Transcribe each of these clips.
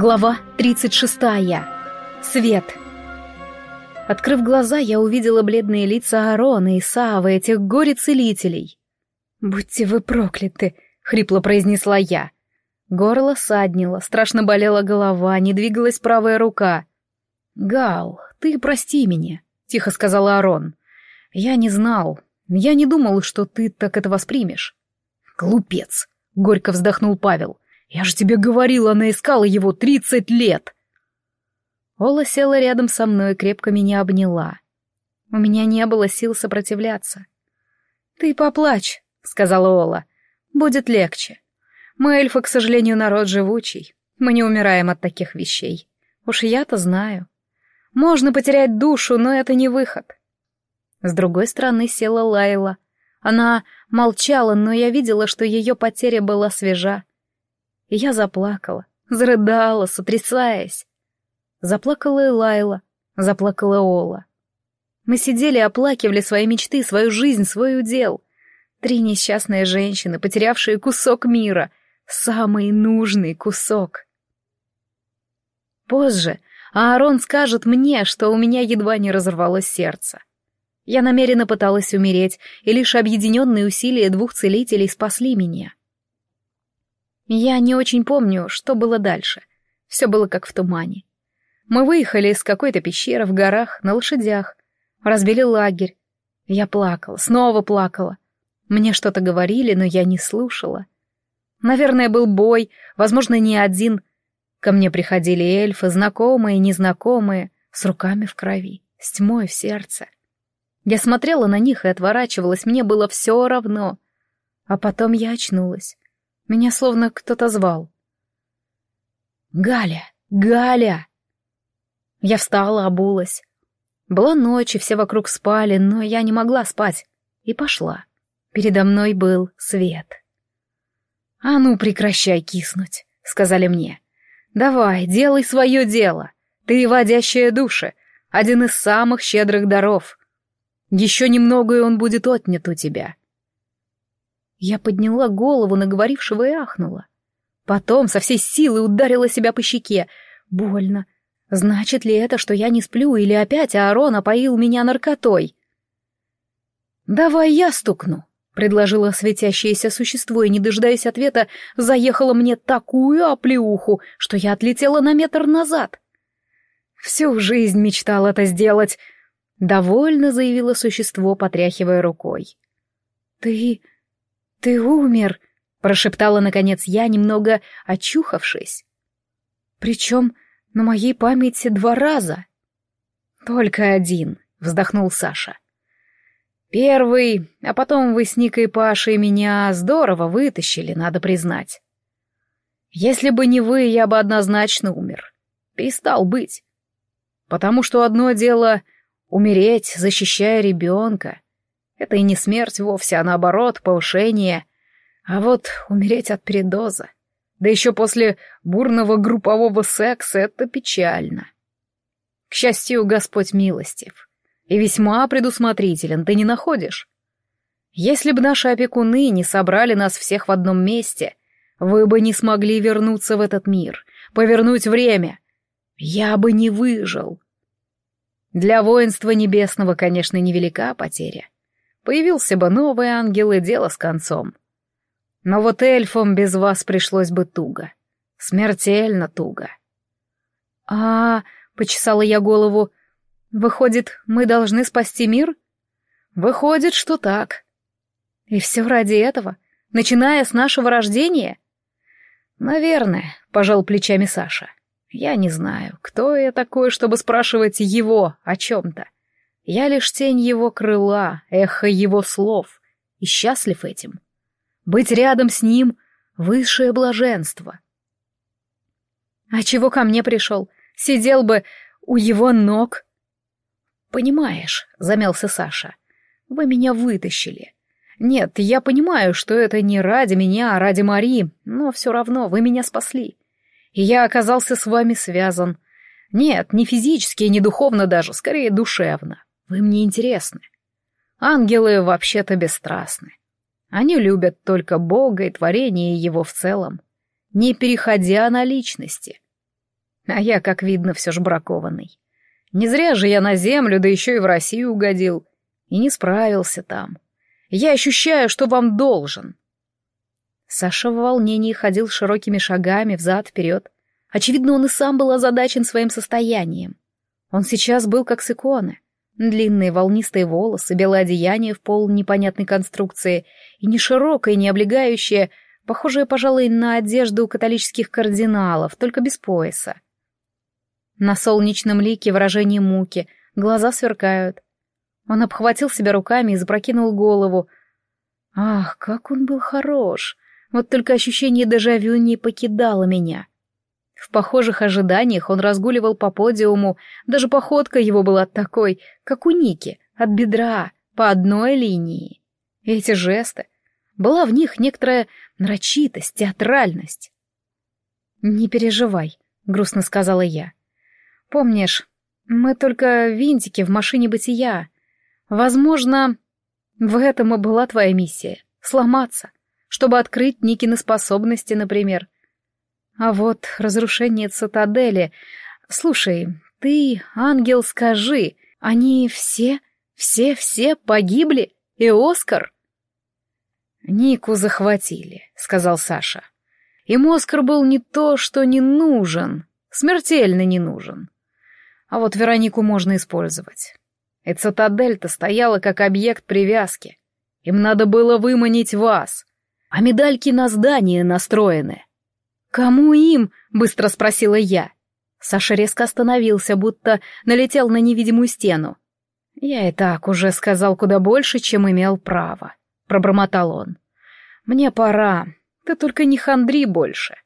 Глава 36. Свет. Открыв глаза, я увидела бледные лица Аарона и Савы, этих горе-целителей. «Будьте вы прокляты!» — хрипло произнесла я. Горло саднило, страшно болела голова, не двигалась правая рука. «Гал, ты прости меня», — тихо сказал Аарон. «Я не знал, я не думал, что ты так это воспримешь». «Глупец!» — горько вздохнул Павел. Я же тебе говорил, она искала его тридцать лет. Ола села рядом со мной и крепко меня обняла. У меня не было сил сопротивляться. «Ты поплачь», — сказала Ола. «Будет легче. Мы, эльфы, к сожалению, народ живучий. Мы не умираем от таких вещей. Уж я-то знаю. Можно потерять душу, но это не выход». С другой стороны села Лайла. Она молчала, но я видела, что ее потеря была свежа. И я заплакала, зарыдала, сотрясаясь. Заплакала и Лайла, заплакала Ола. Мы сидели и оплакивали свои мечты, свою жизнь, свой удел. Три несчастные женщины, потерявшие кусок мира, самый нужный кусок. Позже Аарон скажет мне, что у меня едва не разорвалось сердце. Я намеренно пыталась умереть, и лишь объединенные усилия двух целителей спасли меня. Я не очень помню, что было дальше. Все было как в тумане. Мы выехали из какой-то пещеры в горах на лошадях, разбили лагерь. Я плакала, снова плакала. Мне что-то говорили, но я не слушала. Наверное, был бой, возможно, не один. Ко мне приходили эльфы, знакомые и незнакомые, с руками в крови, с тьмой в сердце. Я смотрела на них и отворачивалась, мне было все равно. А потом я очнулась. Меня словно кто-то звал. «Галя! Галя!» Я встала, обулась. Была ночь, и все вокруг спали, но я не могла спать. И пошла. Передо мной был свет. «А ну, прекращай киснуть», — сказали мне. «Давай, делай свое дело. Ты водящая души, один из самых щедрых даров. Еще немного, и он будет отнят у тебя. Я подняла голову на говорившего и ахнула. Потом со всей силы ударила себя по щеке. Больно. Значит ли это, что я не сплю, или опять Аарон опоил меня наркотой? «Давай я стукну», — предложило светящееся существо, и, не дожидаясь ответа, заехала мне такую оплеуху, что я отлетела на метр назад. «Всю жизнь мечтал это сделать», — довольно заявило существо, потряхивая рукой. «Ты «Ты умер», — прошептала, наконец, я, немного очухавшись. «Причем на моей памяти два раза». «Только один», — вздохнул Саша. «Первый, а потом вы с Никой Пашей меня здорово вытащили, надо признать. Если бы не вы, я бы однозначно умер. Перестал быть. Потому что одно дело — умереть, защищая ребенка, это и не смерть вовсе, а наоборот, повышение. А вот умереть от передоза, да еще после бурного группового секса, это печально. К счастью, Господь милостив. И весьма предусмотрителен, ты не находишь? Если бы наши опекуны не собрали нас всех в одном месте, вы бы не смогли вернуться в этот мир, повернуть время. Я бы не выжил. Для воинства небесного, конечно, невелика потеря. Появился бы новый ангел, и дело с концом. Но вот эльфам без вас пришлось бы туго. Смертельно туго. А, почесала я голову. Выходит, мы должны спасти мир? Выходит, что так. И все ради этого, начиная с нашего рождения? Наверное, пожал плечами Саша. Я не знаю, кто я такой, чтобы спрашивать его о чем-то. Я лишь тень его крыла, эхо его слов, и счастлив этим. Быть рядом с ним — высшее блаженство. А чего ко мне пришел? Сидел бы у его ног. Понимаешь, — замялся Саша, — вы меня вытащили. Нет, я понимаю, что это не ради меня, а ради Марии, но все равно вы меня спасли. И я оказался с вами связан. Нет, не физически, не духовно даже, скорее душевно. Вы мне интересны. Ангелы вообще-то бесстрастны. Они любят только Бога и творение его в целом, не переходя на личности. А я, как видно, все ж бракованный. Не зря же я на землю, да еще и в Россию угодил. И не справился там. Я ощущаю, что вам должен. Саша в волнении ходил широкими шагами взад-вперед. Очевидно, он и сам был озадачен своим состоянием. Он сейчас был как с иконы. Длинные волнистые волосы, белое одеяние в пол непонятной конструкции и не широкое, не облегающее, похожее, пожалуй, на одежду католических кардиналов, только без пояса. На солнечном лике выражение муки, глаза сверкают. Он обхватил себя руками и запрокинул голову. Ах, как он был хорош! Вот только ощущение дежавю не покидало меня. В похожих ожиданиях он разгуливал по подиуму, даже походка его была такой, как у Ники, от бедра, по одной линии. Эти жесты, была в них некоторая нарочитость, театральность. «Не переживай», — грустно сказала я. «Помнишь, мы только винтики в машине бытия. Возможно, в этом и была твоя миссия — сломаться, чтобы открыть Никины способности, например. А вот разрушение цитадели... Слушай, ты, ангел, скажи, они все, все-все погибли? И Оскар?» «Нику захватили», — сказал Саша. «Им Оскар был не то, что не нужен, смертельно не нужен. А вот Веронику можно использовать. И цитадель-то стояла как объект привязки. Им надо было выманить вас. А медальки на здание настроены. «Кому им?» — быстро спросила я. Саша резко остановился, будто налетел на невидимую стену. «Я и так уже сказал куда больше, чем имел право», — пробормотал он. «Мне пора. Ты только не хандри больше».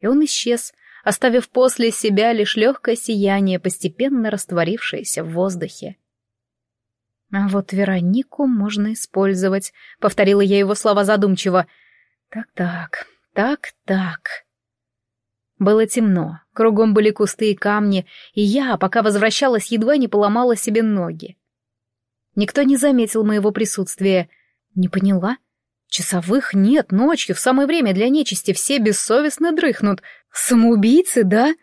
И он исчез, оставив после себя лишь легкое сияние, постепенно растворившееся в воздухе. «А вот Веронику можно использовать», — повторила я его слова задумчиво. «Так-так, так-так». Было темно, кругом были кусты и камни, и я, пока возвращалась, едва не поломала себе ноги. Никто не заметил моего присутствия. Не поняла? Часовых нет, ночью, в самое время для нечисти, все бессовестно дрыхнут. Самоубийцы, да?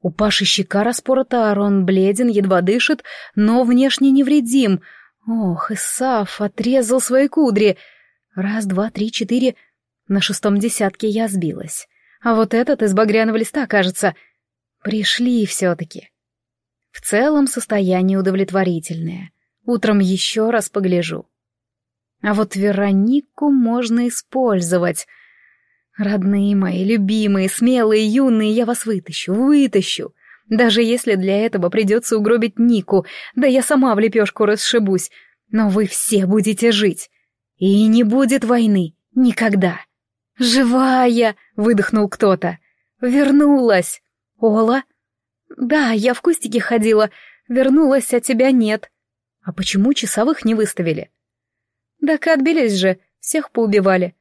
У Паши щека распорота, а бледен, едва дышит, но внешне невредим — Ох, Исаф отрезал свои кудри. Раз, два, три, четыре. На шестом десятке я сбилась. А вот этот из багряного листа, кажется, пришли все-таки. В целом состояние удовлетворительное. Утром еще раз погляжу. А вот Веронику можно использовать. Родные мои, любимые, смелые, юные, я вас вытащу, вытащу. Даже если для этого придется угробить Нику, да я сама в лепешку расшибусь. Но вы все будете жить. И не будет войны. Никогда. «Живая!» — выдохнул кто-то. «Вернулась!» «Ола?» «Да, я в кустике ходила. Вернулась, а тебя нет». «А почему часовых не выставили?» «Так отбились же, всех поубивали.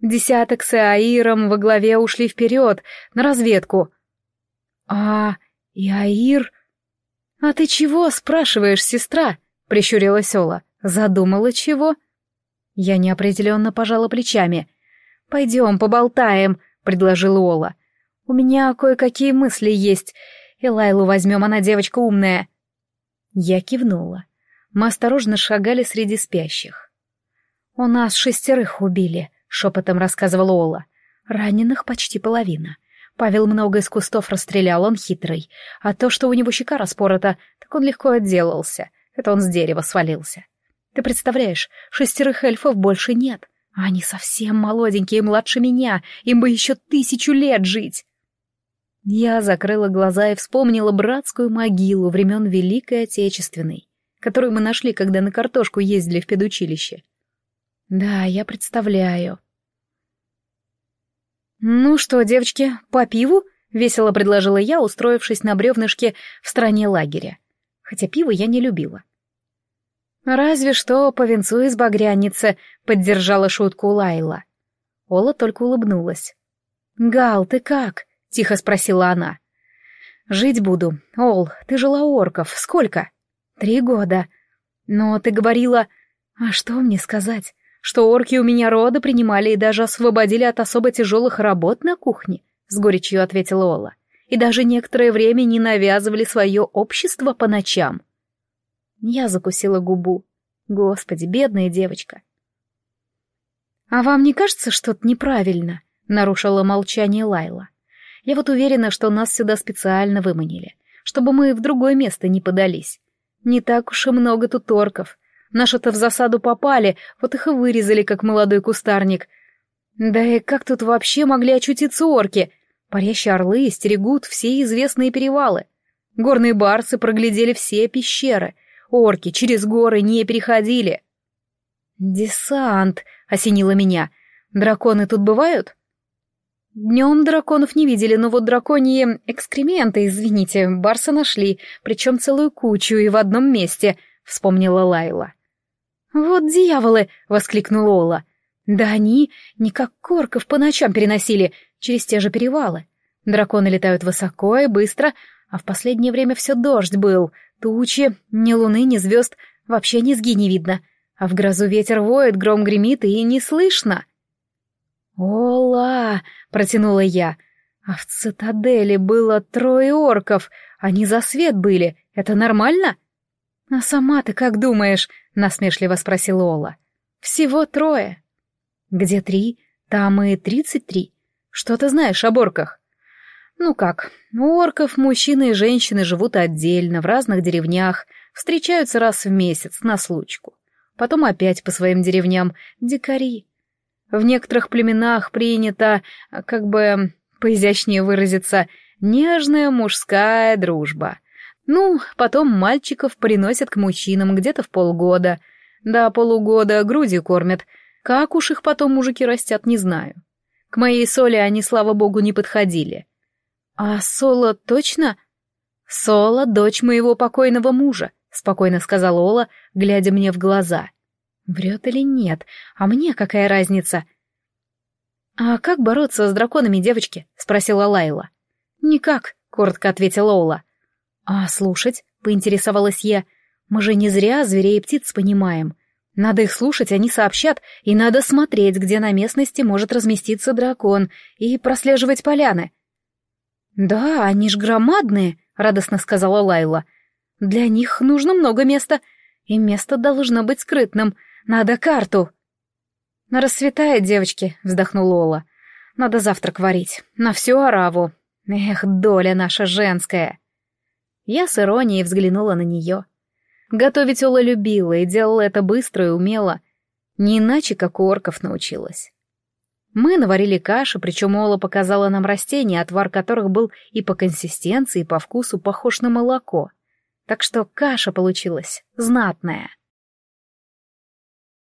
Десяток с Аиром во главе ушли вперед, на разведку». «А «И Аир...» «А ты чего спрашиваешь, сестра?» — прищурилась Ола. «Задумала чего?» Я неопределенно пожала плечами. «Пойдем, поболтаем», — предложила Ола. «У меня кое-какие мысли есть. И Лайлу возьмем, она девочка умная». Я кивнула. Мы осторожно шагали среди спящих. «У нас шестерых убили», — шепотом рассказывала Ола. «Раненых почти половина. Павел много из кустов расстрелял, он хитрый. А то, что у него щека распорота, так он легко отделался. Это он с дерева свалился. Ты представляешь, шестерых эльфов больше нет. Они совсем молоденькие, младше меня. Им бы еще тысячу лет жить. Я закрыла глаза и вспомнила братскую могилу времен Великой Отечественной, которую мы нашли, когда на картошку ездили в педучилище. Да, я представляю. «Ну что, девочки, по пиву?» — весело предложила я, устроившись на бревнышке в стороне лагеря. Хотя пиво я не любила. «Разве что по венцу из багряницы», — поддержала шутку Лайла. Ола только улыбнулась. «Гал, ты как?» — тихо спросила она. «Жить буду. Ол, ты жила у орков. Сколько?» «Три года. Но ты говорила...» «А что мне сказать? что орки у меня роды принимали и даже освободили от особо тяжелых работ на кухне, — с горечью ответила Ола. и даже некоторое время не навязывали свое общество по ночам. Я закусила губу. Господи, бедная девочка. «А вам не кажется что-то неправильно?» — нарушила молчание Лайла. «Я вот уверена, что нас сюда специально выманили, чтобы мы в другое место не подались. Не так уж и много тут орков. Наши-то в засаду попали, вот их и вырезали, как молодой кустарник. Да и как тут вообще могли очутиться орки? Парящие орлы стерегут все известные перевалы. Горные барсы проглядели все пещеры. Орки через горы не переходили. «Десант!» — осенило меня. «Драконы тут бывают?» Днем драконов не видели, но вот драконьи экскременты, извините, барса нашли, причем целую кучу и в одном месте, вспомнила Лайла. «Вот дьяволы!» — воскликнула Ола. «Да они не как корков по ночам переносили, через те же перевалы. Драконы летают высоко и быстро, а в последнее время все дождь был, тучи, ни луны, ни звезд, вообще низги не видно, а в грозу ветер воет, гром гремит и не слышно». «Ола!» — протянула я. «А в цитадели было трое орков, они за свет были, это нормально?» «А сама ты как думаешь?» — насмешливо спросила Ола. «Всего трое». «Где три? Там и тридцать три. Что ты знаешь об орках?» «Ну как, у орков мужчины и женщины живут отдельно, в разных деревнях, встречаются раз в месяц на случку. Потом опять по своим деревням, дикари. В некоторых племенах принято, как бы поизящнее выразиться, нежная мужская дружба. Ну, потом мальчиков приносят к мужчинам где-то в полгода. До полугода грудью кормят. Как уж их потом мужики растят, не знаю. К моей соли они, слава богу, не подходили. А Соло точно? Соло — дочь моего покойного мужа, спокойно сказала Ола, глядя мне в глаза. Врет или нет? А мне какая разница? «А как бороться с драконами, девочки?» — спросила Лайла. «Никак», — коротко ответила Ола. «А слушать?» — поинтересовалась я. «Мы же не зря зверей и птиц понимаем. Надо их слушать, они сообщат, и надо смотреть, где на местности может разместиться дракон, и прослеживать поляны». «Да, они ж громадные», — радостно сказала Лайла. «Для них нужно много места, и место должно быть скрытным. Надо карту. На рассветает, девочки, вздохнула Ола. Надо завтрак варить. На всю ораву. Эх, доля наша женская. Я с иронией взглянула на нее. Готовить Ола любила и делала это быстро и умело. Не иначе, как у орков научилась. Мы наварили кашу, причем Ола показала нам растения, отвар которых был и по консистенции, и по вкусу похож на молоко. Так что каша получилась знатная.